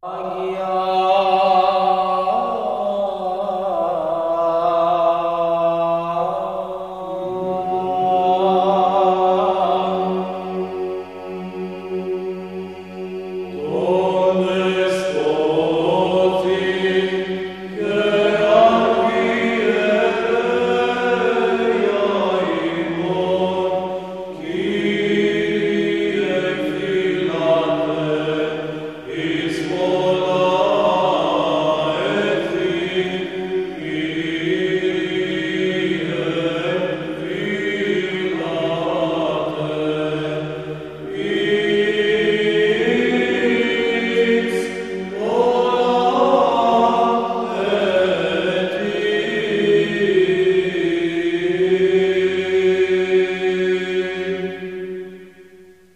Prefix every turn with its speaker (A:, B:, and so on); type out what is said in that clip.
A: Agya